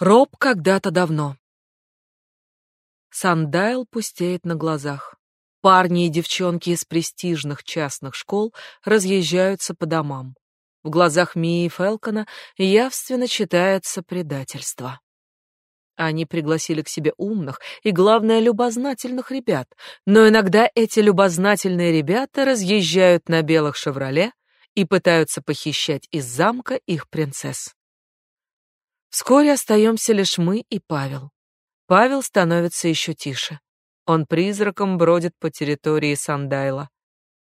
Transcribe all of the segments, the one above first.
Роб когда-то давно. Сандайл пустеет на глазах. Парни и девчонки из престижных частных школ разъезжаются по домам. В глазах Мии и Фелкона явственно читается предательство. Они пригласили к себе умных и, главное, любознательных ребят, но иногда эти любознательные ребята разъезжают на белых «Шевроле» и пытаются похищать из замка их принцесс. Вскоре остаемся лишь мы и Павел. Павел становится еще тише. Он призраком бродит по территории Сандайла.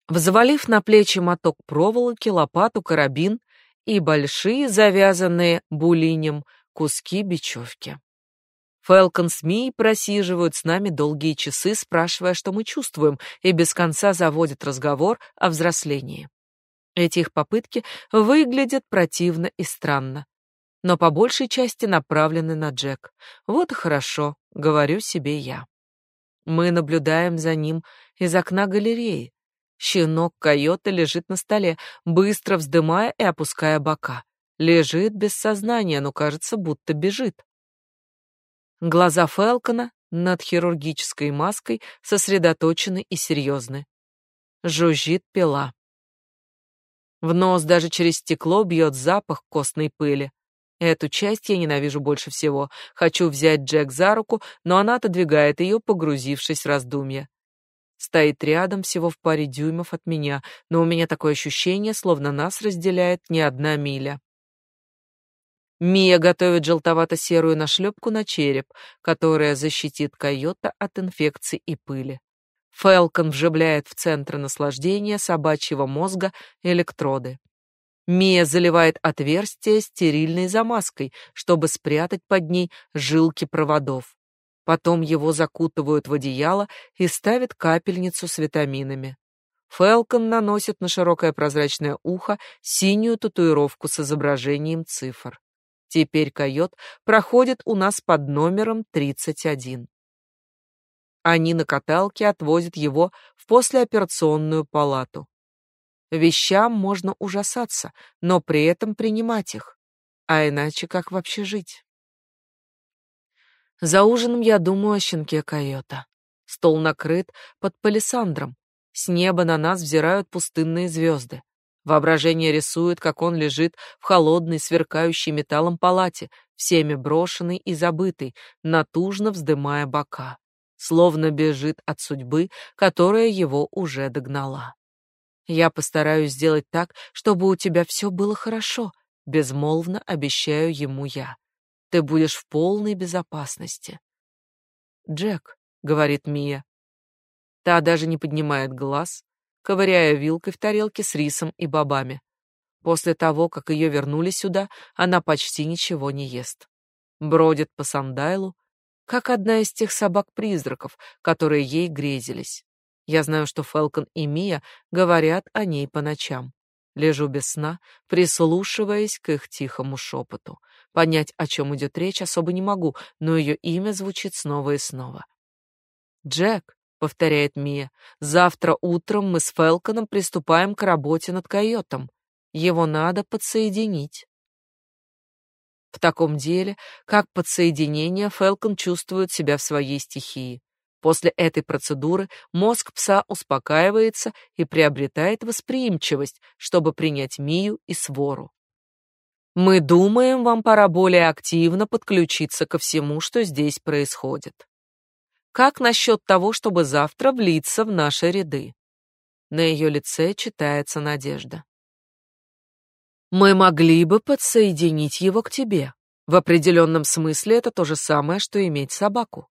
Взвалив на плечи моток проволоки, лопату, карабин и большие, завязанные булинем, куски бечевки. Фелкон с Мией просиживают с нами долгие часы, спрашивая, что мы чувствуем, и без конца заводят разговор о взрослении. Эти их попытки выглядят противно и странно но по большей части направлены на Джек. Вот и хорошо, говорю себе я. Мы наблюдаем за ним из окна галереи. Щенок койота лежит на столе, быстро вздымая и опуская бока. Лежит без сознания, но кажется, будто бежит. Глаза Фелкона над хирургической маской сосредоточены и серьезны. Жужжит пила. В нос даже через стекло бьет запах костной пыли. Эту часть я ненавижу больше всего. Хочу взять Джек за руку, но она отодвигает ее, погрузившись в раздумья. Стоит рядом, всего в паре дюймов от меня, но у меня такое ощущение, словно нас разделяет не одна миля. Мия готовит желтовато-серую нашлепку на череп, которая защитит койота от инфекций и пыли. Фелкон вживляет в центр наслаждения собачьего мозга электроды. Мия заливает отверстие стерильной замазкой, чтобы спрятать под ней жилки проводов. Потом его закутывают в одеяло и ставят капельницу с витаминами. Фелкон наносит на широкое прозрачное ухо синюю татуировку с изображением цифр. Теперь койот проходит у нас под номером 31. Они на каталке отвозят его в послеоперационную палату. Вещам можно ужасаться, но при этом принимать их. А иначе как вообще жить? За ужином я думаю о щенке койота. Стол накрыт под палисандром. С неба на нас взирают пустынные звезды. Воображение рисует, как он лежит в холодной, сверкающей металлом палате, всеми брошенный и забытый, натужно вздымая бока, словно бежит от судьбы, которая его уже догнала. Я постараюсь сделать так, чтобы у тебя все было хорошо, безмолвно обещаю ему я. Ты будешь в полной безопасности. Джек, говорит Мия. Та даже не поднимает глаз, ковыряя вилкой в тарелке с рисом и бобами. После того, как ее вернули сюда, она почти ничего не ест. Бродит по Сандайлу, как одна из тех собак-призраков, которые ей грезились. Я знаю, что Фелкон и Мия говорят о ней по ночам. Лежу без сна, прислушиваясь к их тихому шепоту. Понять, о чем идет речь, особо не могу, но ее имя звучит снова и снова. «Джек», — повторяет Мия, — «завтра утром мы с Фелконом приступаем к работе над койотом. Его надо подсоединить». В таком деле, как подсоединение, Фелкон чувствует себя в своей стихии. После этой процедуры мозг пса успокаивается и приобретает восприимчивость, чтобы принять Мию и свору. Мы думаем, вам пора более активно подключиться ко всему, что здесь происходит. Как насчет того, чтобы завтра влиться в наши ряды? На ее лице читается надежда. Мы могли бы подсоединить его к тебе. В определенном смысле это то же самое, что иметь собаку.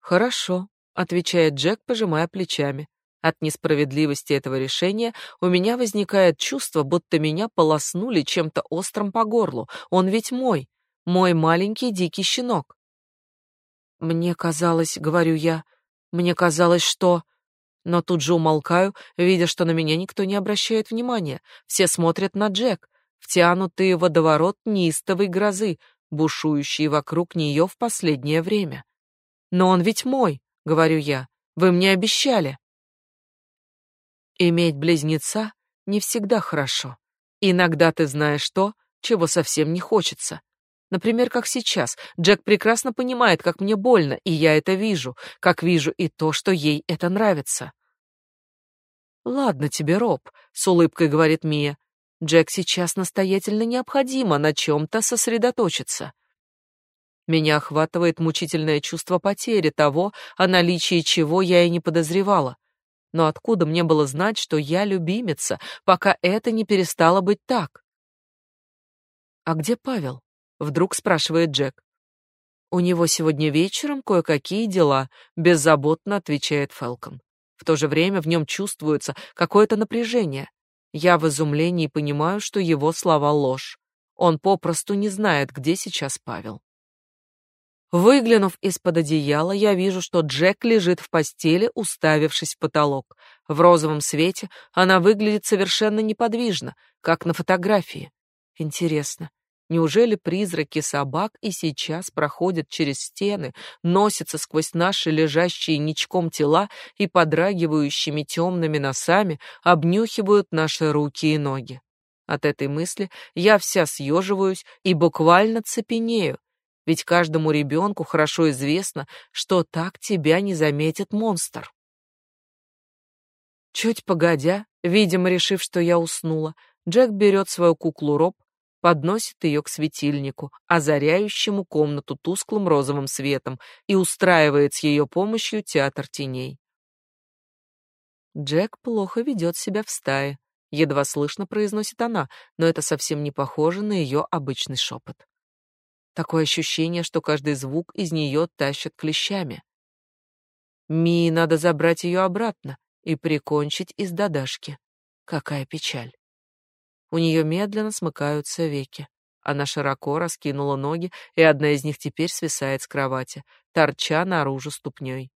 Хорошо, отвечает Джек, пожимая плечами. От несправедливости этого решения у меня возникает чувство, будто меня полоснули чем-то острым по горлу. Он ведь мой, мой маленький дикий щенок. Мне казалось, говорю я, мне казалось, что но тут же умолкаю, видя, что на меня никто не обращает внимания. Все смотрят на Джек, втянутые в водоворот неистовой грозы, бушующей вокруг нее в последнее время. Но он ведь мой говорю я. Вы мне обещали. Иметь близнеца не всегда хорошо. Иногда ты знаешь то, чего совсем не хочется. Например, как сейчас. Джек прекрасно понимает, как мне больно, и я это вижу, как вижу и то, что ей это нравится. Ладно тебе, Роб, с улыбкой говорит Мия. Джек сейчас настоятельно необходимо на чем то сосредоточиться. Меня охватывает мучительное чувство потери того, о наличии чего я и не подозревала. Но откуда мне было знать, что я любимица, пока это не перестало быть так? А где Павел? вдруг спрашивает Джек. У него сегодня вечером кое-какие дела, беззаботно отвечает Фелкон. В то же время в нем чувствуется какое-то напряжение. Я в изумлении понимаю, что его слова ложь. Он попросту не знает, где сейчас Павел. Выглянув из-под одеяла, я вижу, что Джек лежит в постели, уставившись в потолок. В розовом свете она выглядит совершенно неподвижно, как на фотографии. Интересно, Неужели призраки собак и сейчас проходят через стены, носятся сквозь наши лежащие ничком тела и подрагивающими темными носами обнюхивают наши руки и ноги? От этой мысли я вся съеживаюсь и буквально цепенею, ведь каждому ребенку хорошо известно, что так тебя не заметит монстр. Чуть погодя, видимо, решив, что я уснула, Джек берет свою куклу Роб, подносит ее к светильнику, озаряющему комнату тусклым розовым светом, и устраивает с ее помощью театр теней. Джек плохо ведет себя в стае, едва слышно произносит она, но это совсем не похоже на ее обычный шепот. Такое ощущение, что каждый звук из нее тащит клещами. Мии надо забрать ее обратно и прикончить из дадашки. Какая печаль. У нее медленно смыкаются веки. Она широко раскинула ноги, и одна из них теперь свисает с кровати, торча наружу ступней.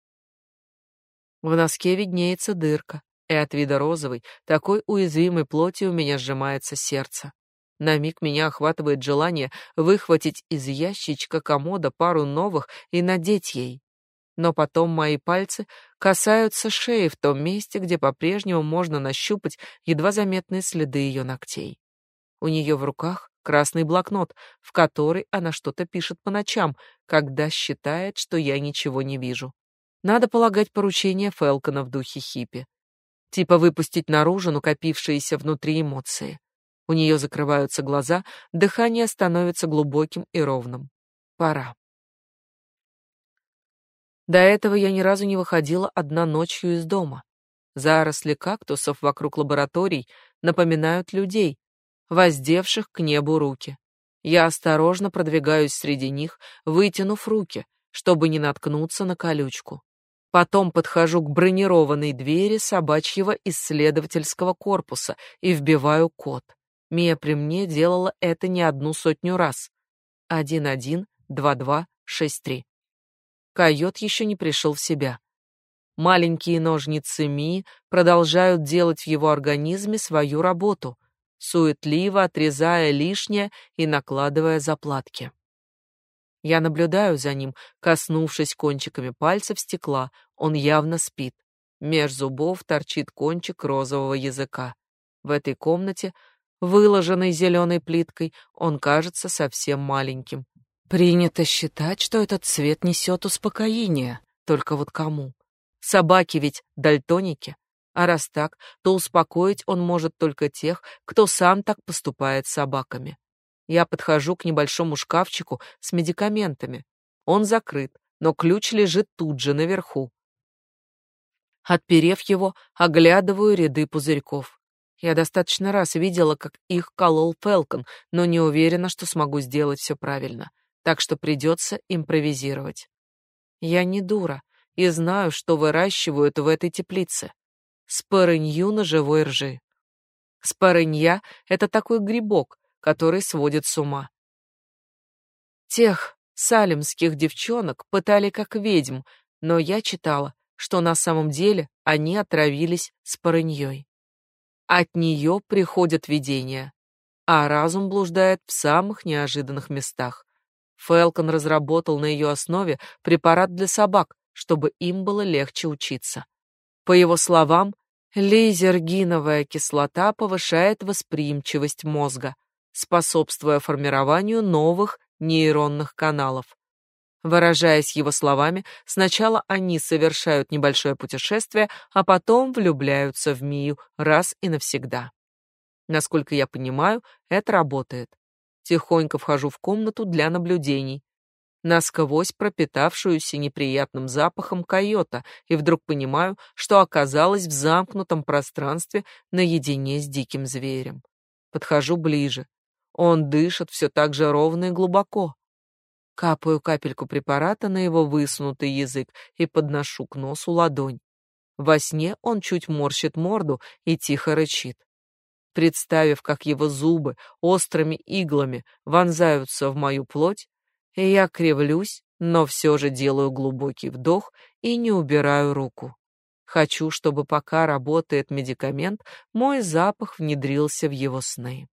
В носке виднеется дырка, и от вида розовой, такой уязвимой плоти у меня сжимается сердце. На миг меня охватывает желание выхватить из ящичка комода пару новых и надеть ей но потом мои пальцы касаются шеи в том месте, где по-прежнему можно нащупать едва заметные следы ее ногтей. У нее в руках красный блокнот, в который она что-то пишет по ночам, когда считает, что я ничего не вижу. Надо полагать поручение Фелкона в духе хиппи. Типа выпустить наружу накопившиеся внутри эмоции. У нее закрываются глаза, дыхание становится глубоким и ровным. Пора. До этого я ни разу не выходила одна ночью из дома. Заросли кактусов вокруг лабораторий напоминают людей, воздевших к небу руки. Я осторожно продвигаюсь среди них, вытянув руки, чтобы не наткнуться на колючку. Потом подхожу к бронированной двери собачьего исследовательского корпуса и вбиваю код. Мия при мне делала это не одну сотню раз. 112263. Койот еще не пришел в себя. Маленькие ножницы Ми продолжают делать в его организме свою работу, суетливо отрезая лишнее и накладывая заплатки. Я наблюдаю за ним, коснувшись кончиками пальцев стекла. Он явно спит. Меж зубов торчит кончик розового языка. В этой комнате, выложенной зеленой плиткой, он кажется совсем маленьким, Принято считать, что этот цвет несет успокоение. Только вот кому? Собаки ведь дальтоники. А раз так, то успокоить он может только тех, кто сам так поступает с собаками. Я подхожу к небольшому шкафчику с медикаментами. Он закрыт, но ключ лежит тут же наверху. Отперев его, оглядываю ряды пузырьков. Я достаточно раз видела, как их колол Фелкон, но не уверена, что смогу сделать все правильно так что придется импровизировать. Я не дура и знаю, что выращивают в этой теплице. Спорынью на живой ржи. Спорынья — это такой грибок, который сводит с ума. Тех салимских девчонок пытали как ведьм, но я читала, что на самом деле они отравились спорыньей. От нее приходят видения, а разум блуждает в самых неожиданных местах. Фелкон разработал на ее основе препарат для собак, чтобы им было легче учиться. По его словам, лизергиновая кислота повышает восприимчивость мозга, способствуя формированию новых нейронных каналов. Выражаясь его словами, сначала они совершают небольшое путешествие, а потом влюбляются в Мию раз и навсегда. Насколько я понимаю, это работает. Тихонько вхожу в комнату для наблюдений, насквозь пропитавшуюся неприятным запахом койота, и вдруг понимаю, что оказалась в замкнутом пространстве наедине с диким зверем. Подхожу ближе. Он дышит все так же ровно и глубоко. Капаю капельку препарата на его высунутый язык и подношу к носу ладонь. Во сне он чуть морщит морду и тихо рычит. Представив, как его зубы острыми иглами вонзаются в мою плоть, я кривлюсь, но все же делаю глубокий вдох и не убираю руку. Хочу, чтобы пока работает медикамент, мой запах внедрился в его сны.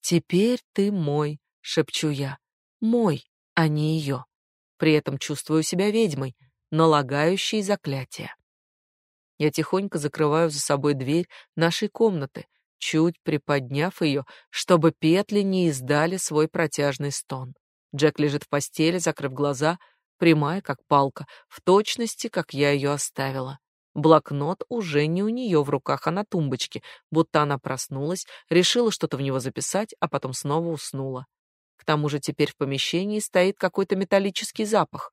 «Теперь ты мой», — шепчу я мой, а не ее. При этом чувствую себя ведьмой, налагающей заклятие. Я тихонько закрываю за собой дверь нашей комнаты, чуть приподняв ее, чтобы петли не издали свой протяжный стон. Джек лежит в постели, закрыв глаза, прямая как палка, в точности, как я ее оставила. Блокнот уже не у нее в руках, а на тумбочке, будто она проснулась, решила что-то в него записать, а потом снова уснула. К тому же теперь в помещении стоит какой-то металлический запах.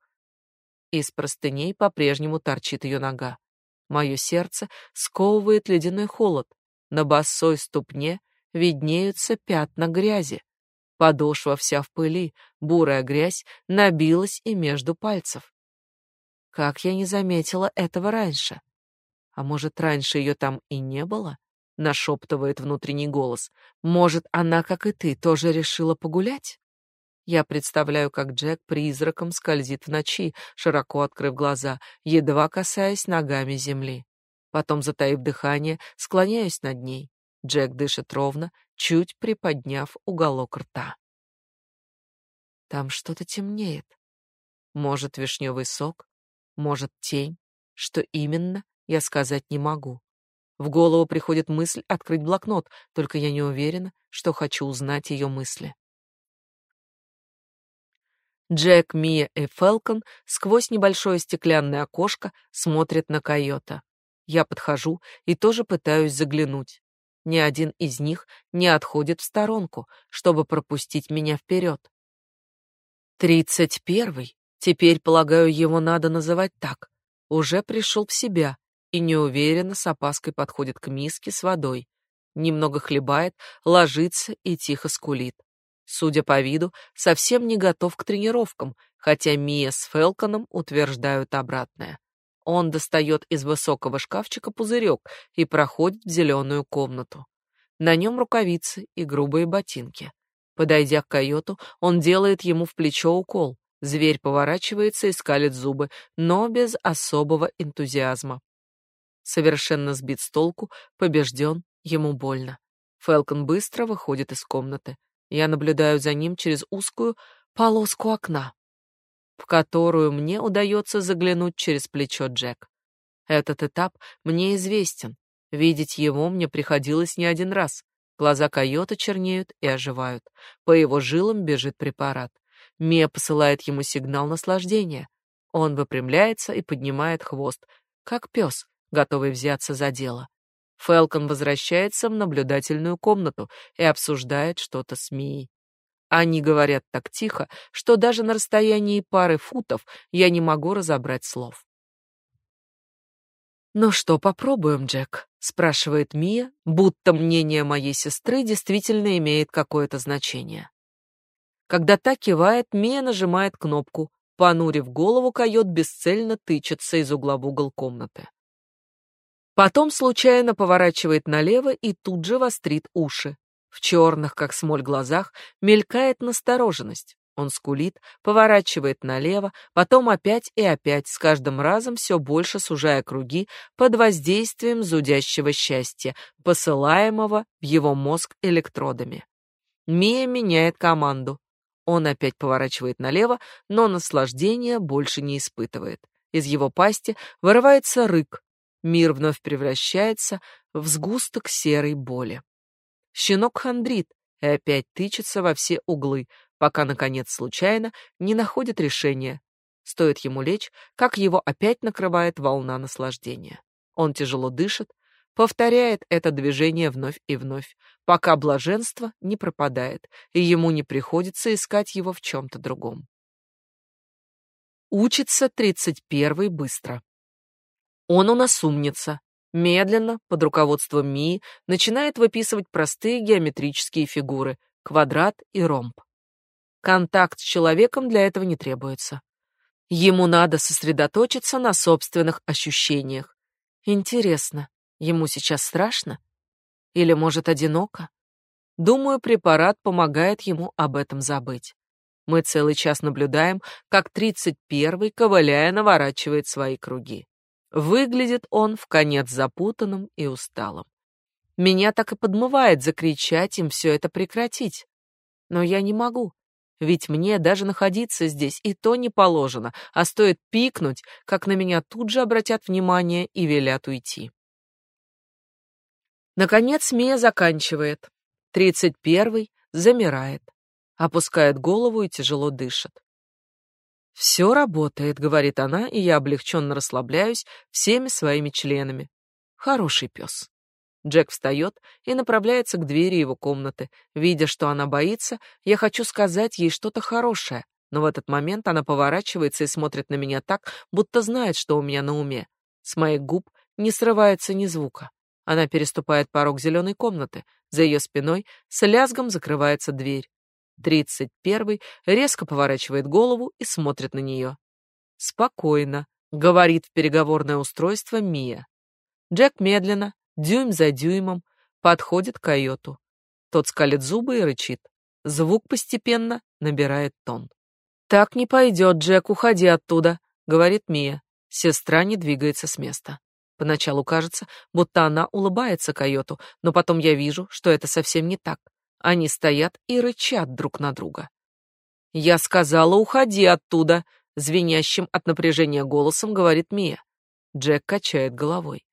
Из простыней по-прежнему торчит ее нога. Мое сердце сковывает ледяной холод. На босой ступне виднеются пятна грязи. Подошва вся в пыли, бурая грязь набилась и между пальцев. Как я не заметила этого раньше? А может, раньше ее там и не было? Нашептывает внутренний голос. Может, она, как и ты, тоже решила погулять? Я представляю, как Джек призраком скользит в ночи, широко открыв глаза, едва касаясь ногами земли. Потом, затаив дыхание, склоняюсь над ней. Джек дышит ровно, чуть приподняв уголок рта. Там что-то темнеет. Может, вишневый сок, может, тень. Что именно, я сказать не могу. В голову приходит мысль открыть блокнот, только я не уверена, что хочу узнать ее мысли. Джек, Мия и Фелкон сквозь небольшое стеклянное окошко смотрят на койота. Я подхожу и тоже пытаюсь заглянуть. Ни один из них не отходит в сторонку, чтобы пропустить меня вперед. Тридцать первый, теперь, полагаю, его надо называть так, уже пришел в себя и неуверенно с опаской подходит к миске с водой. Немного хлебает, ложится и тихо скулит. Судя по виду, совсем не готов к тренировкам, хотя Мия с Фелконом утверждают обратное. Он достает из высокого шкафчика пузырек и проходит в зеленую комнату. На нем рукавицы и грубые ботинки. Подойдя к койоту, он делает ему в плечо укол. Зверь поворачивается и скалит зубы, но без особого энтузиазма. Совершенно сбит с толку, побежден, ему больно. Фелкон быстро выходит из комнаты. Я наблюдаю за ним через узкую полоску окна, в которую мне удается заглянуть через плечо Джек. Этот этап мне известен. Видеть его мне приходилось не один раз. Глаза койота чернеют и оживают. По его жилам бежит препарат. Мия посылает ему сигнал наслаждения. Он выпрямляется и поднимает хвост, как пес, готовый взяться за дело. Фелкон возвращается в наблюдательную комнату и обсуждает что-то с Мией. Они говорят так тихо, что даже на расстоянии пары футов я не могу разобрать слов. «Ну что, попробуем, Джек?» — спрашивает Мия, будто мнение моей сестры действительно имеет какое-то значение. Когда та кивает, Мия нажимает кнопку. Понурив голову, койот бесцельно тычется из угла в угол комнаты. Потом случайно поворачивает налево и тут же вострит уши. В черных, как смоль, глазах мелькает настороженность. Он скулит, поворачивает налево, потом опять и опять, с каждым разом все больше сужая круги под воздействием зудящего счастья, посылаемого в его мозг электродами. Мия меняет команду. Он опять поворачивает налево, но наслаждения больше не испытывает. Из его пасти вырывается рык, Мир вновь превращается в сгусток серой боли. Щенок хандрит и опять тычется во все углы, пока, наконец, случайно не находит решения. Стоит ему лечь, как его опять накрывает волна наслаждения. Он тяжело дышит, повторяет это движение вновь и вновь, пока блаженство не пропадает, и ему не приходится искать его в чем-то другом. Учится тридцать первый быстро. Он у нас умница. Медленно, под руководством Мии, начинает выписывать простые геометрические фигуры, квадрат и ромб. Контакт с человеком для этого не требуется. Ему надо сосредоточиться на собственных ощущениях. Интересно, ему сейчас страшно? Или, может, одиноко? Думаю, препарат помогает ему об этом забыть. Мы целый час наблюдаем, как тридцать первый, ковыляя, наворачивает свои круги. Выглядит он в конец запутанным и усталым. Меня так и подмывает закричать им все это прекратить. Но я не могу, ведь мне даже находиться здесь и то не положено, а стоит пикнуть, как на меня тут же обратят внимание и велят уйти. Наконец Мия заканчивает. Тридцать первый замирает, опускает голову и тяжело дышит. «Все работает», — говорит она, и я облегченно расслабляюсь всеми своими членами. Хороший пес. Джек встает и направляется к двери его комнаты. Видя, что она боится, я хочу сказать ей что-то хорошее, но в этот момент она поворачивается и смотрит на меня так, будто знает, что у меня на уме. С моих губ не срывается ни звука. Она переступает порог зеленой комнаты. За ее спиной с лязгом закрывается дверь. Тридцать первый резко поворачивает голову и смотрит на нее. «Спокойно», — говорит в переговорное устройство Мия. Джек медленно, дюйм за дюймом, подходит к койоту. Тот скалит зубы и рычит. Звук постепенно набирает тон. «Так не пойдет, Джек, уходи оттуда», — говорит Мия. Сестра не двигается с места. Поначалу кажется, будто она улыбается койоту, но потом я вижу, что это совсем не так. Они стоят и рычат друг на друга. «Я сказала, уходи оттуда!» Звенящим от напряжения голосом говорит Мия. Джек качает головой.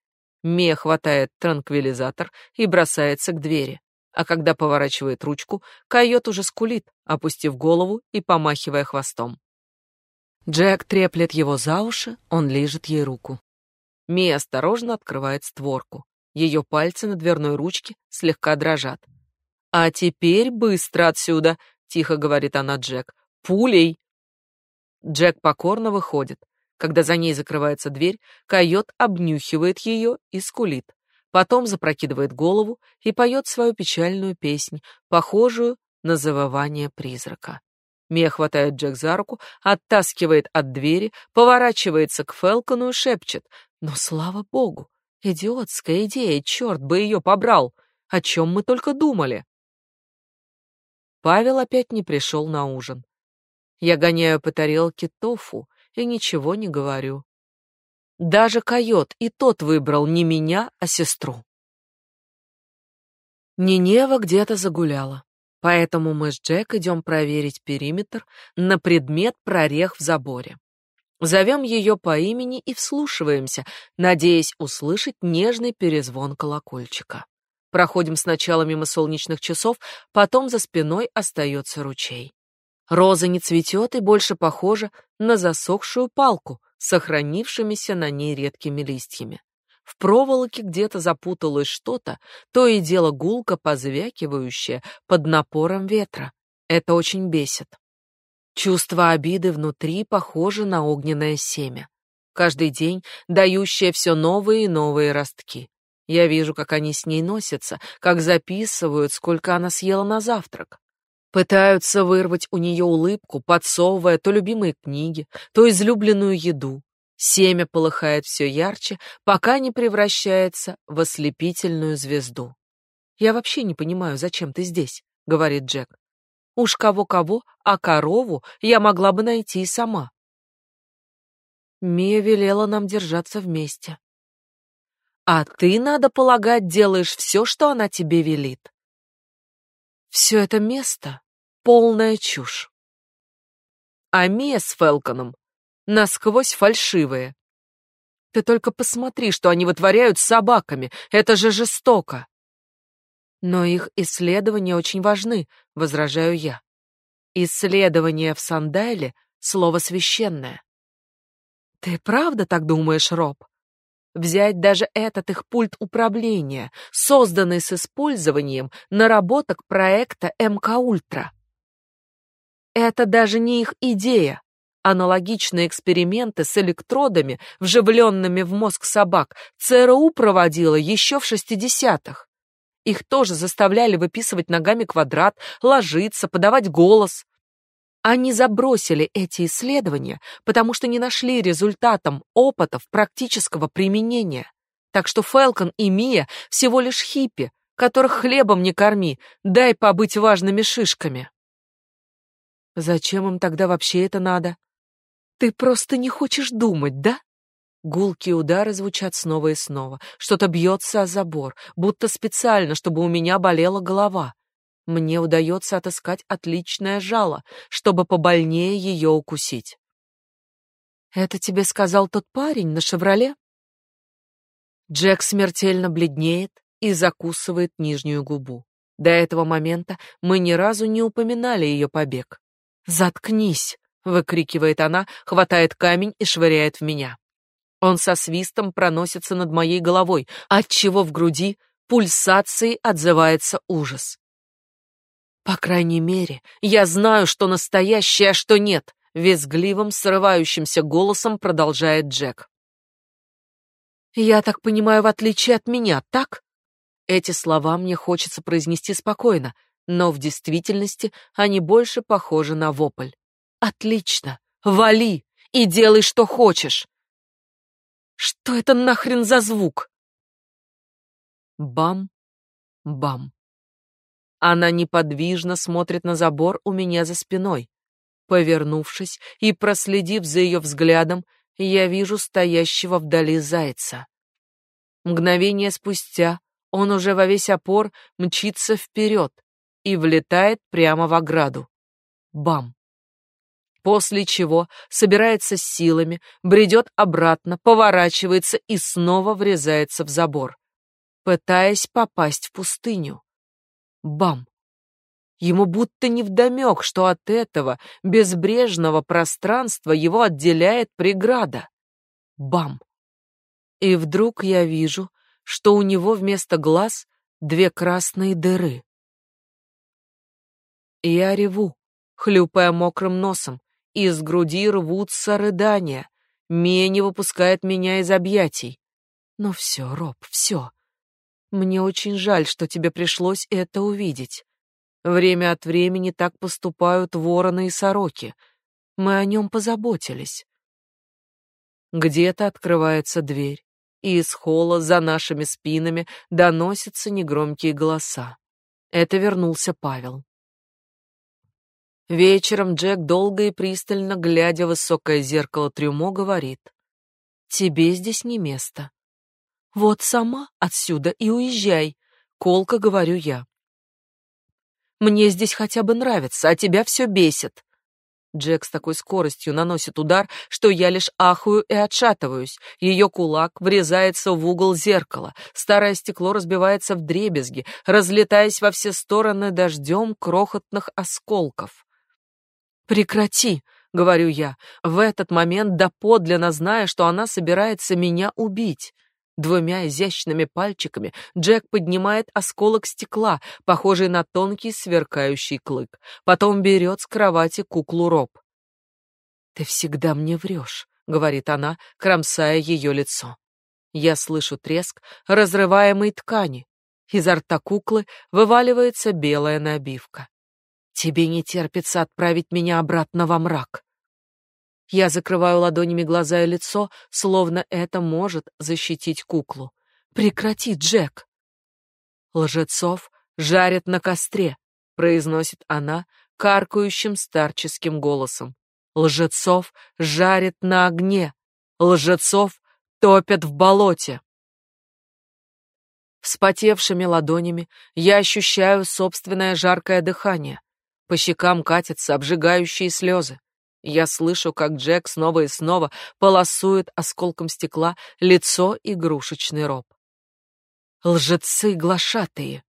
Мия хватает транквилизатор и бросается к двери. А когда поворачивает ручку, койот уже скулит, опустив голову и помахивая хвостом. Джек треплет его за уши, он лижет ей руку. Мия осторожно открывает створку. Ее пальцы на дверной ручке слегка дрожат. «А теперь быстро отсюда», — тихо говорит она Джек. «Пулей!» Джек покорно выходит. Когда за ней закрывается дверь, койот обнюхивает ее и скулит. Потом запрокидывает голову и поет свою печальную песнь, похожую на завывание призрака. Мия хватает Джек за руку, оттаскивает от двери, поворачивается к Фелкону и шепчет. «Но слава богу! Идиотская идея, черт бы ее побрал! О чем мы только думали!» Павел опять не пришел на ужин. Я гоняю по тарелке тофу и ничего не говорю. Даже койот и тот выбрал не меня, а сестру. Нинева где-то загуляла, поэтому мы с Джек идем проверить периметр на предмет прорех в заборе. Зовем ее по имени и вслушиваемся, надеясь услышать нежный перезвон колокольчика. Проходим сначала мимо солнечных часов, потом за спиной остается ручей. Роза не цветет и больше похожа на засохшую палку сохранившимися на ней редкими листьями. В проволоке где-то запуталось что-то, то и дело гулко позвякивающее под напором ветра. Это очень бесит. Чувство обиды внутри похоже на огненное семя, каждый день дающее все новые и новые ростки. Я вижу, как они с ней носятся, как записывают, сколько она съела на завтрак. Пытаются вырвать у нее улыбку, подсовывая то любимые книги, то излюбленную еду. Семя полыхает все ярче, пока не превращается в ослепительную звезду. «Я вообще не понимаю, зачем ты здесь», — говорит Джек. «Уж кого-кого, а корову я могла бы найти и сама». Мия велела нам держаться вместе. А ты, надо полагать, делаешь все, что она тебе велит. Все это место — полная чушь. А Мия с Фелконом насквозь фальшивые. Ты только посмотри, что они вытворяют с собаками. Это же жестоко. Но их исследования очень важны, возражаю я. Исследование в Сандайле — слово священное. Ты правда так думаешь, Роб? Взять даже этот их пульт управления, созданный с использованием наработок проекта МК Ультра. Это даже не их идея. Аналогичные эксперименты с электродами, вживленными в мозг собак, ЦРУ проводила еще в 60-х. Их тоже заставляли выписывать ногами квадрат, ложиться, подавать голос. Они забросили эти исследования, потому что не нашли результатом опытов практического применения. Так что Фелкон и Мия всего лишь хиппи, которых хлебом не корми, дай побыть важными шишками. Зачем им тогда вообще это надо? Ты просто не хочешь думать, да? Гулкие удары звучат снова и снова. Что-то бьется о забор, будто специально, чтобы у меня болела голова. Мне удается отыскать отличное жало, чтобы побольнее ее укусить. «Это тебе сказал тот парень на «Шевроле»?» Джек смертельно бледнеет и закусывает нижнюю губу. До этого момента мы ни разу не упоминали ее побег. «Заткнись!» — выкрикивает она, хватает камень и швыряет в меня. Он со свистом проносится над моей головой, отчего в груди пульсацией отзывается ужас. По крайней мере, я знаю, что настоящее, а что нет, визгливым, срывающимся голосом продолжает Джек. Я так понимаю, в отличие от меня, так? Эти слова мне хочется произнести спокойно, но в действительности они больше похожи на вопль. Отлично, вали и делай, что хочешь. Что это нахрен за звук? Бам, бам. Она неподвижно смотрит на забор у меня за спиной. Повернувшись и проследив за ее взглядом, я вижу стоящего вдали зайца. Мгновение спустя он уже во весь опор мчится вперед и влетает прямо в ограду. Бам! после чего собирается с силами, бредет обратно, поворачивается и снова врезается в забор, пытаясь попасть в пустыню. Бам! Ему будто невдомек, что от этого безбрежного пространства его отделяет преграда. Бам! И вдруг я вижу, что у него вместо глаз две красные дыры. Я реву, хлюпая мокрым носом, из груди рвутся рыдания. Мия не выпускает меня из объятий. Ну все, Роб, все. Мне очень жаль, что тебе пришлось это увидеть. Время от времени так поступают вороны и сороки. Мы о нем позаботились. Где-то открывается дверь, и из холла за нашими спинами доносятся негромкие голоса. Это вернулся Павел. Вечером Джек долго и пристально, глядя в высокое зеркало трюмо, говорит. «Тебе здесь не место. Вот сама отсюда и уезжай», — колко говорю я. «Мне здесь хотя бы нравится, а тебя все бесит». Джек с такой скоростью наносит удар, что я лишь ахую и отшатываюсь. Ее кулак врезается в угол зеркала. Старое стекло разбивается в дребезги, разлетаясь во все стороны дождем крохотных осколков. «Прекрати!» — говорю я, в этот момент доподлинно зная, что она собирается меня убить. Двумя изящными пальчиками Джек поднимает осколок стекла, похожий на тонкий сверкающий клык. Потом берет с кровати куклу Роб. «Ты всегда мне врешь», — говорит она, кромсая ее лицо. Я слышу треск разрываемой ткани. Изо рта куклы вываливается белая набивка. Тебе не терпится отправить меня обратно во мрак. Я закрываю ладонями глаза и лицо, словно это может защитить куклу. Прекрати, Джек. Лжецов жарят на костре, произносит она каркающим старческим голосом. Лжецов жарят на огне. Лжецов топят в болоте. Вспотевшими ладонями я ощущаю собственное жаркое дыхание. По щекам катятся обжигающие слезы. Я слышу, как Джек снова и снова полосует осколком стекла лицо игрушечный роб. Лжецы глашатые.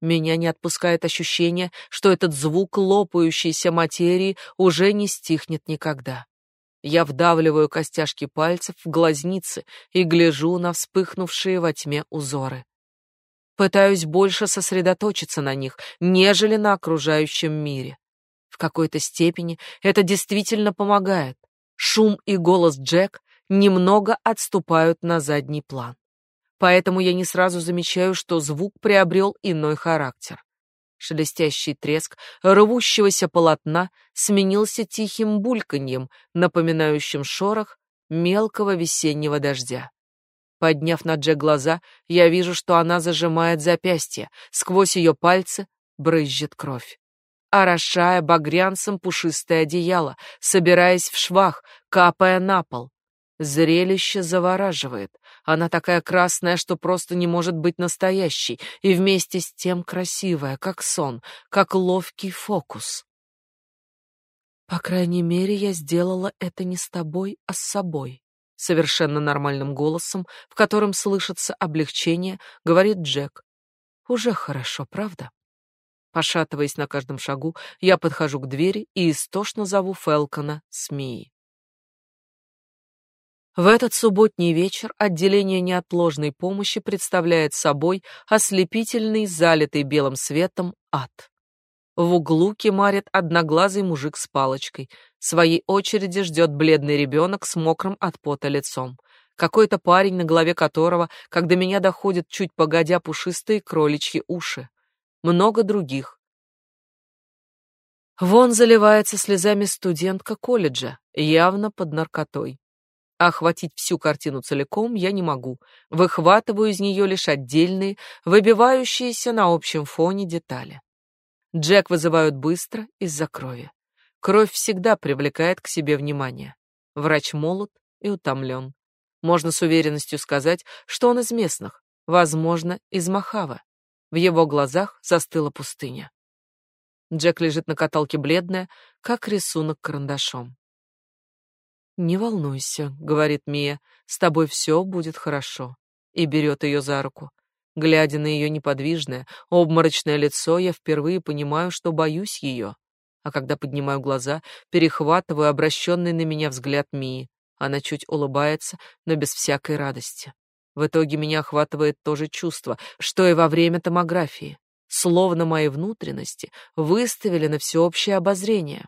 Меня не отпускает ощущение, что этот звук лопающейся материи уже не стихнет никогда. Я вдавливаю костяшки пальцев в глазницы и гляжу на вспыхнувшие во тьме узоры. Пытаюсь больше сосредоточиться на них, нежели на окружающем мире. В какой-то степени это действительно помогает. Шум и голос Джек немного отступают на задний план. Поэтому я не сразу замечаю, что звук приобрел иной характер. Шелестящий треск рвущегося полотна сменился тихим бульканьем, напоминающим шорох мелкого весеннего дождя. Подняв на Джек глаза, я вижу, что она зажимает запястье, сквозь ее пальцы брызжет кровь. Орошая багрянцем пушистое одеяло, собираясь в швах, капая на пол. Зрелище завораживает. Она такая красная, что просто не может быть настоящей, и вместе с тем красивая, как сон, как ловкий фокус. По крайней мере, я сделала это не с тобой, а с собой. Совершенно нормальным голосом, в котором слышится облегчение, говорит Джек. Уже хорошо, правда? Пошатываясь на каждом шагу, я подхожу к двери и истошно зову Фелкона с Мией. В этот субботний вечер отделение неотложной помощи представляет собой ослепительный, залитый белым светом ад. В углу кемарит одноглазый мужик с палочкой. В своей очереди ждет бледный ребенок с мокрым от пота лицом. Какой-то парень, на голове которого, до меня доходят чуть погодя пушистые кроличьи уши. Много других. Вон заливается слезами студентка колледжа, явно под наркотой. Охватить всю картину целиком я не могу. Выхватываю из нее лишь отдельные, выбивающиеся на общем фоне детали. Джек вызывают быстро из-за крови. Кровь всегда привлекает к себе внимание. Врач молод и утомлен. Можно с уверенностью сказать, что он из местных, возможно, из Махава. В его глазах застыла пустыня. Джек лежит на каталке бледная, как рисунок карандашом. «Не волнуйся», — говорит Мия, — «с тобой все будет хорошо», и берет ее за руку. Глядя на ее неподвижное, обморочное лицо, я впервые понимаю, что боюсь ее. А когда поднимаю глаза, перехватываю обращенный на меня взгляд Мии. Она чуть улыбается, но без всякой радости. В итоге меня охватывает то же чувство, что и во время томографии. Словно мои внутренности выставили на всеобщее обозрение.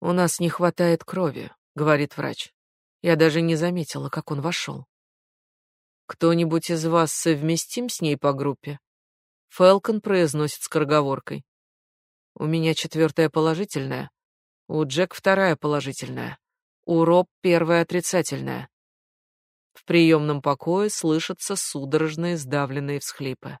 «У нас не хватает крови», — говорит врач. Я даже не заметила, как он вошел. «Кто-нибудь из вас совместим с ней по группе?» Фелкон произносит скороговоркой. «У меня четвертая положительная, у Джек вторая положительная, у Роб первая отрицательная». В приемном покое слышатся судорожные сдавленные всхлипы.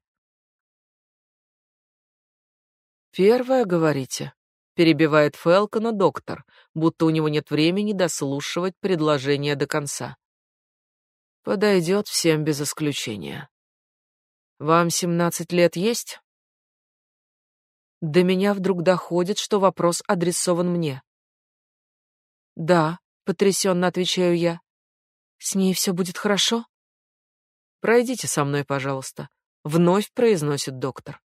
«Первая, говорите?» перебивает Фелкона доктор, будто у него нет времени дослушивать предложение до конца. Подойдет всем без исключения. Вам семнадцать лет есть? До меня вдруг доходит, что вопрос адресован мне. Да, потрясенно отвечаю я. С ней все будет хорошо? Пройдите со мной, пожалуйста, вновь произносит доктор.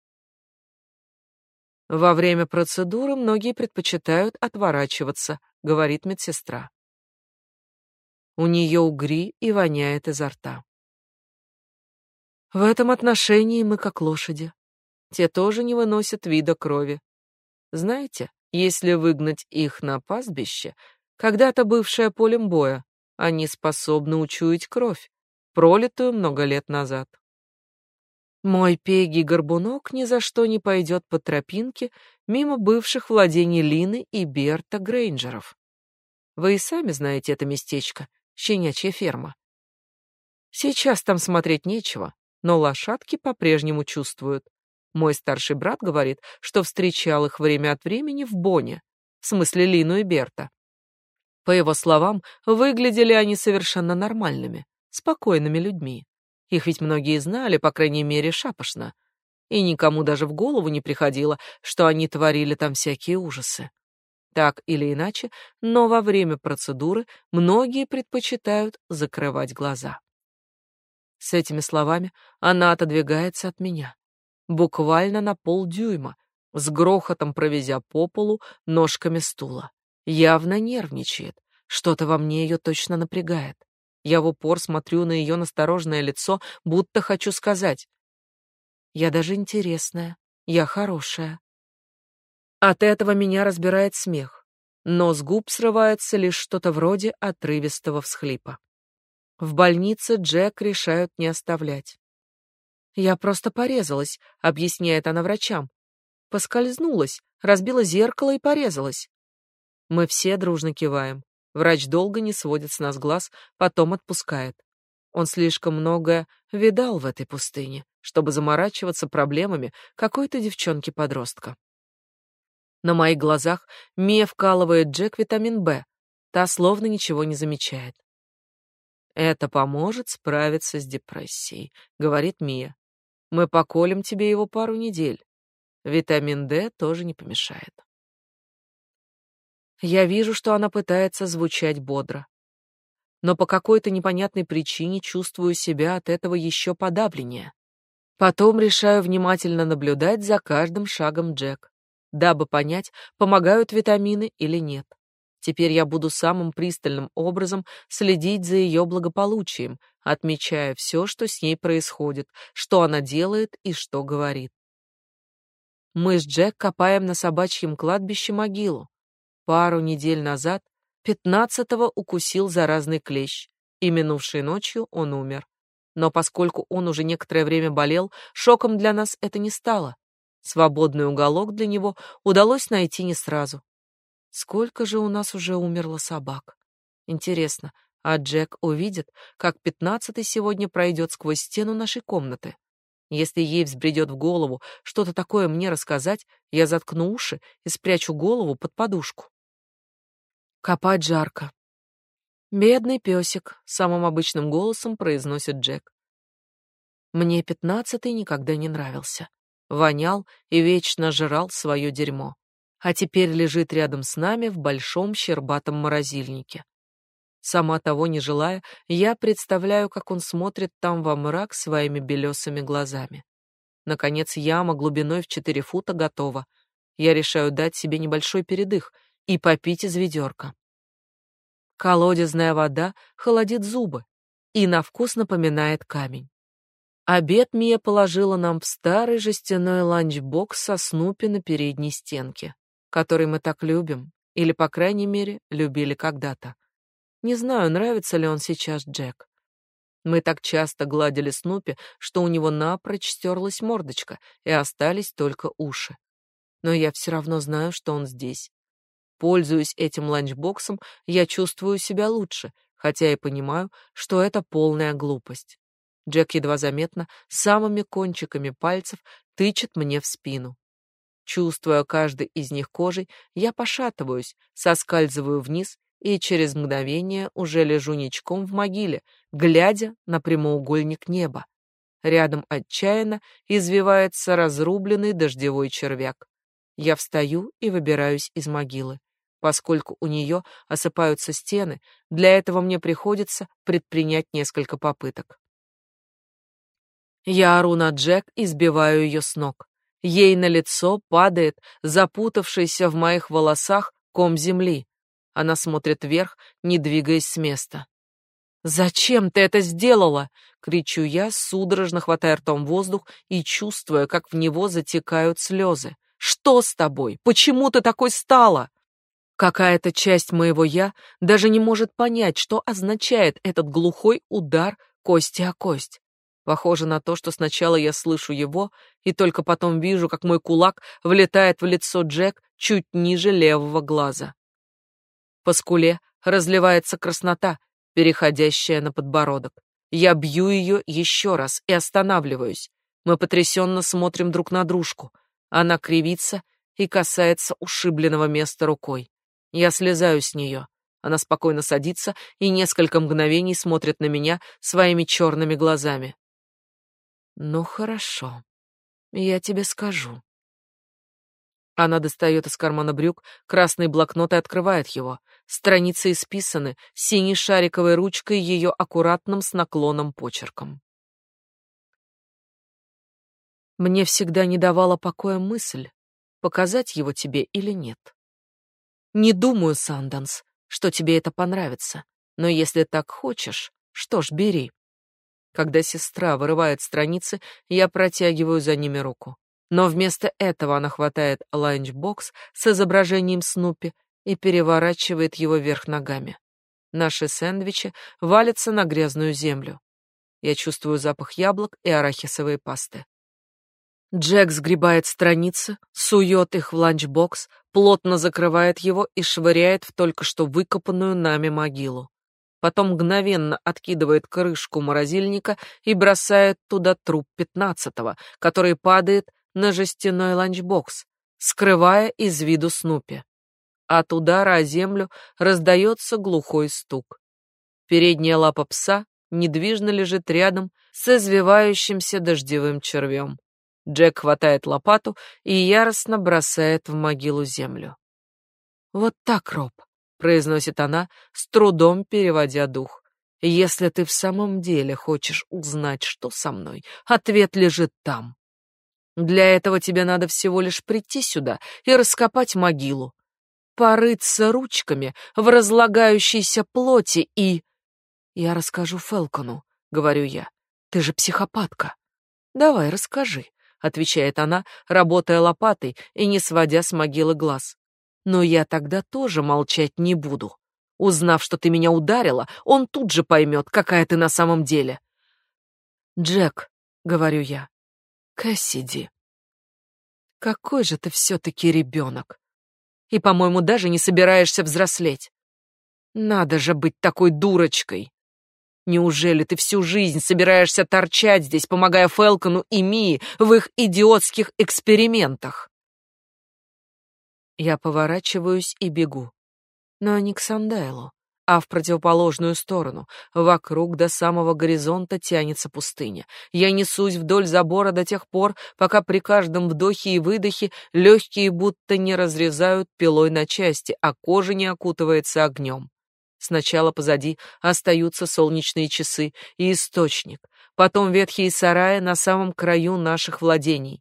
Во время процедуры многие предпочитают отворачиваться, говорит медсестра. У нее угри и воняет изо рта. В этом отношении мы как лошади. Те тоже не выносят вида крови. Знаете, если выгнать их на пастбище, когда-то бывшее полем боя, они способны учуять кровь, пролитую много лет назад. Мой пеги-горбунок ни за что не пойдет по тропинке мимо бывших владений Лины и Берта Грейнджеров. Вы и сами знаете это местечко, щенячья ферма. Сейчас там смотреть нечего, но лошадки по-прежнему чувствуют. Мой старший брат говорит, что встречал их время от времени в Боне, в смысле Лину и Берта. По его словам, выглядели они совершенно нормальными, спокойными людьми. Их ведь многие знали, по крайней мере, шапошно. И никому даже в голову не приходило, что они творили там всякие ужасы. Так или иначе, но во время процедуры многие предпочитают закрывать глаза. С этими словами она отодвигается от меня. Буквально на полдюйма, с грохотом провезя по полу ножками стула. Явно нервничает. Что-то во мне ее точно напрягает. Я в упор смотрю на ее настороженное лицо, будто хочу сказать. Я даже интересная, я хорошая. От этого меня разбирает смех, но с губ срывается лишь что-то вроде отрывистого всхлипа. В больнице Джек решают не оставлять. «Я просто порезалась», — объясняет она врачам. «Поскользнулась, разбила зеркало и порезалась». Мы все дружно киваем. Врач долго не сводит с нас глаз, потом отпускает. Он слишком многое видал в этой пустыне, чтобы заморачиваться проблемами какой-то девчонки-подростка. На моих глазах Мия вкалывает Джек витамин Б. Та словно ничего не замечает. Это поможет справиться с депрессией, говорит Мия. Мы поколем тебе его пару недель. Витамин D тоже не помешает. Я вижу, что она пытается звучать бодро. Но по какой-то непонятной причине чувствую себя от этого еще подавленнее. Потом решаю внимательно наблюдать за каждым шагом Джек, дабы понять, помогают витамины или нет. Теперь я буду самым пристальным образом следить за ее благополучием, отмечая все, что с ней происходит, что она делает и что говорит. Мы с Джек копаем на собачьем кладбище могилу. Пару недель назад пятнадцатого укусил заразный клещ, и минувшей ночью он умер. Но поскольку он уже некоторое время болел, шоком для нас это не стало. Свободный уголок для него удалось найти не сразу. Сколько же у нас уже умерло собак? Интересно, а Джек увидит, как пятнадцатый сегодня пройдет сквозь стену нашей комнаты? Если ей взбредет в голову что-то такое мне рассказать, я заткну уши и спрячу голову под подушку. Копать жарко. Бедный песик, самым обычным голосом произносит Джек. Мне пятнадцатый никогда не нравился. Вонял и вечно жрал свое дерьмо а теперь лежит рядом с нами в большом щербатом морозильнике. Сама того не желая, я представляю, как он смотрит там во мрак своими белесыми глазами. Наконец, яма глубиной в четыре фута готова. Я решаю дать себе небольшой передых и попить из ведерка. Колодезная вода холодит зубы и на вкус напоминает камень. Обед Мия положила нам в старый жестяной ланчбокс со Снупи на передней стенке который мы так любим, или, по крайней мере, любили когда-то. Не знаю, нравится ли он сейчас Джек. Мы так часто гладили Снупи, что у него напрочь стерлась мордочка, и остались только уши. Но я все равно знаю, что он здесь. Пользуясь этим ланчбоксом, я чувствую себя лучше, хотя и понимаю, что это полная глупость. Джек едва заметно самыми кончиками пальцев тычет мне в спину. Чувствуя каждый из них кожей, я пошатываюсь, соскальзываю вниз и через мгновение уже лежу ничком в могиле, глядя на прямоугольник неба. Рядом отчаянно извивается разрубленный дождевой червяк. Я встаю и выбираюсь из могилы. Поскольку у нее осыпаются стены, для этого мне приходится предпринять несколько попыток. Я ору на Джек и сбиваю ее с ног. Ей на лицо падает запутавшийся в моих волосах ком земли. Она смотрит вверх, не двигаясь с места. «Зачем ты это сделала?» — кричу я, судорожно хватая ртом воздух и чувствуя, как в него затекают слезы. «Что с тобой? Почему ты такой стала?» Какая-то часть моего «я» даже не может понять, что означает этот глухой удар кости о кость. Похоже на то, что сначала я слышу его, и только потом вижу, как мой кулак влетает в лицо Джек чуть ниже левого глаза. По скуле разливается краснота, переходящая на подбородок. Я бью ее еще раз и останавливаюсь. Мы потрясенно смотрим друг на дружку. Она кривится и касается ушибленного места рукой. Я слезаю с нее. Она спокойно садится и несколько мгновений смотрит на меня своими черными глазами. Ну хорошо. Я тебе скажу. Она достает из кармана брюк красный блокнот и открывает его. Страницы исписаны синей шариковой ручкой ее аккуратным с наклоном почерком. Мне всегда не давала покоя мысль, показать его тебе или нет. Не думаю, Санданс, что тебе это понравится, но если так хочешь, что ж, бери. Когда сестра вырывает страницы, я протягиваю за ними руку. Но вместо этого она хватает ланчбокс с изображением Снупи и переворачивает его вверх ногами. Наши сэндвичи валятся на грязную землю. Я чувствую запах яблок и арахисовой пасты. Джек сгребает страницы, сует их в ланчбокс, плотно закрывает его и швыряет в только что выкопанную нами могилу. Потом мгновенно откидывает крышку морозильника и бросает туда труп пятнадцатого, который падает на жестяной ланчбокс, скрывая из виду Снупи. От удара о землю раздается глухой стук. Передняя лапа пса недвижно лежит рядом с извивающимся дождевым червем. Джек хватает лопату и яростно бросает в могилу землю. «Вот так, Роб», — произносит она, с трудом переводя дух. «Если ты в самом деле хочешь узнать, что со мной, ответ лежит там. Для этого тебе надо всего лишь прийти сюда и раскопать могилу, порыться ручками в разлагающейся плоти и... Я расскажу Фелкону, говорю я. Ты же психопатка. Давай, расскажи, отвечает она, работая лопатой и не сводя с могилы глаз. Но я тогда тоже молчать не буду. Узнав, что ты меня ударила, он тут же поймет, какая ты на самом деле. Джек, говорю я. Кэссиди. Какой же ты все-таки ребенок и, по-моему, даже не собираешься взрослеть. Надо же быть такой дурочкой. Неужели ты всю жизнь собираешься торчать здесь, помогая Фелкону и Мии в их идиотских экспериментах? Я поворачиваюсь и бегу. Но не к Сандайлу а в противоположную сторону. Вокруг до самого горизонта тянется пустыня. Я несусь вдоль забора до тех пор, пока при каждом вдохе и выдохе легкие будто не разрезают пилой на части, а кожа не окутывается огнем. Сначала позади остаются солнечные часы и источник, потом ветхие сараи на самом краю наших владений.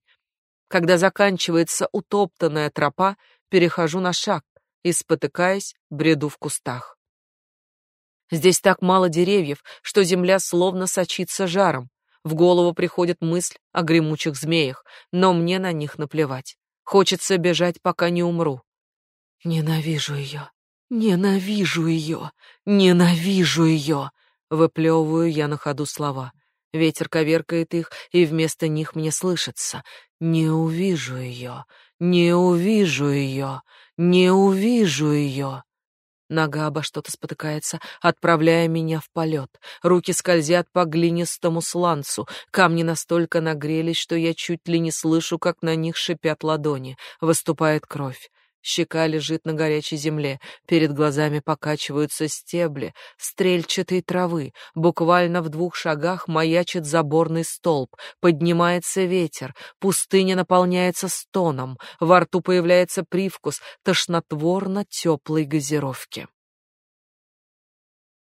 Когда заканчивается утоптанная тропа, перехожу на шаг и, спотыкаясь, бреду в кустах. Здесь так мало деревьев, что земля словно сочится жаром. В голову приходит мысль о гремучих змеях, но мне на них наплевать. Хочется бежать, пока не умру. Ненавижу ее, ненавижу ее, ненавижу ее. Выплевываю я на ходу слова. Ветер коверкает их, и вместо них мне слышится. Не увижу ее, не увижу ее, не увижу ее. Нога обо что-то спотыкается, отправляя меня в полет. Руки скользят по глинистому сланцу. Камни настолько нагрелись, что я чуть ли не слышу, как на них шипят ладони. Выступает кровь. Щека лежит на горячей земле, перед глазами покачиваются стебли стрельчатой травы, буквально в двух шагах маячит заборный столб, поднимается ветер, пустыня наполняется стоном, во рту появляется привкус тошнотворно-теплой газировки.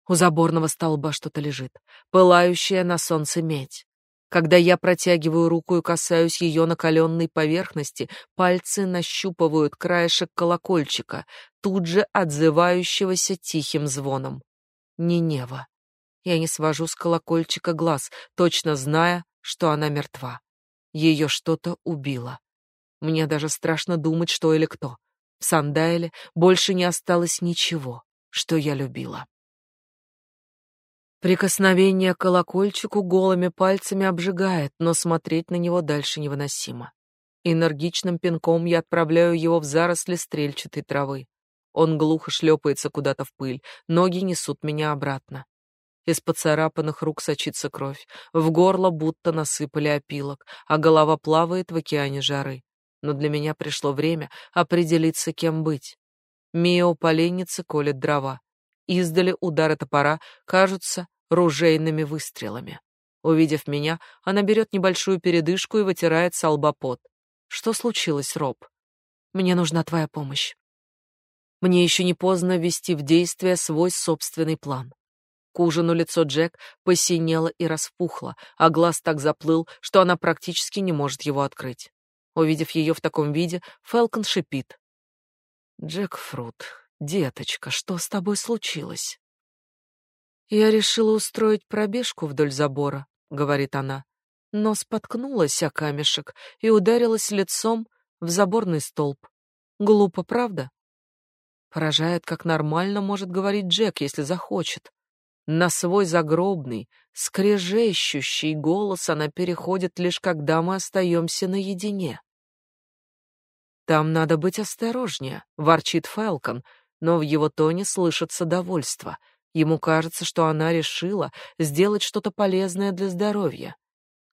У заборного столба что-то лежит, пылающая на солнце медь. Когда я протягиваю руку и касаюсь ее накаленной поверхности, пальцы нащупывают краешек колокольчика, тут же отзывающегося тихим звоном. Нинева. Я не свожу с колокольчика глаз, точно зная, что она мертва. Ее что-то убило. Мне даже страшно думать, что или кто. В Сандайле больше не осталось ничего, что я любила. Прикосновение к колокольчику голыми пальцами обжигает, но смотреть на него дальше невыносимо. Энергичным пинком я отправляю его в заросли стрельчатой травы. Он глухо шлепается куда-то в пыль, ноги несут меня обратно. Из поцарапанных рук сочится кровь, в горло будто насыпали опилок, а голова плавает в океане жары. Но для меня пришло время определиться, кем быть. Мия у поленницы колет дрова. Издали удары топора кажутся ружейными выстрелами. Увидев меня, она берет небольшую передышку и вытирает с лба пот. Что случилось, Роб? Мне нужна твоя помощь. Мне еще не поздно ввести в действие свой собственный план. К ужину лицо Джек посинело и распухло, а глаз так заплыл, что она практически не может его открыть. Увидев ее в таком виде, Фелкон шипит. «Джек Фрут, деточка, что с тобой случилось?» «Я решила устроить пробежку вдоль забора», — говорит она, но споткнулась о камешек и ударилась лицом в заборный столб. Глупо, правда? Поражает, как нормально может говорить Джек, если захочет. На свой загробный, скрежещущий голос она переходит лишь когда мы остаемся наедине. «Там надо быть осторожнее», — ворчит Фелкон, но в его тоне слышится довольство — Ему кажется, что она решила сделать что-то полезное для здоровья.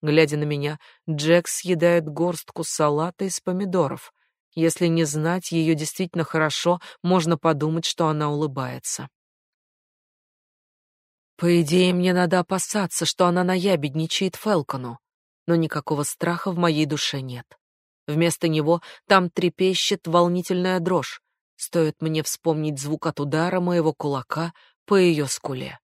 Глядя на меня, Джек съедает горстку салата из помидоров. Если не знать ее действительно хорошо, можно подумать, что она улыбается. По идее, мне надо опасаться, что она наябедничает Фелкону, но никакого страха в моей душе нет. Вместо него там трепещет волнительная дрожь. Стоит мне вспомнить звук от удара моего кулака по ее скуле.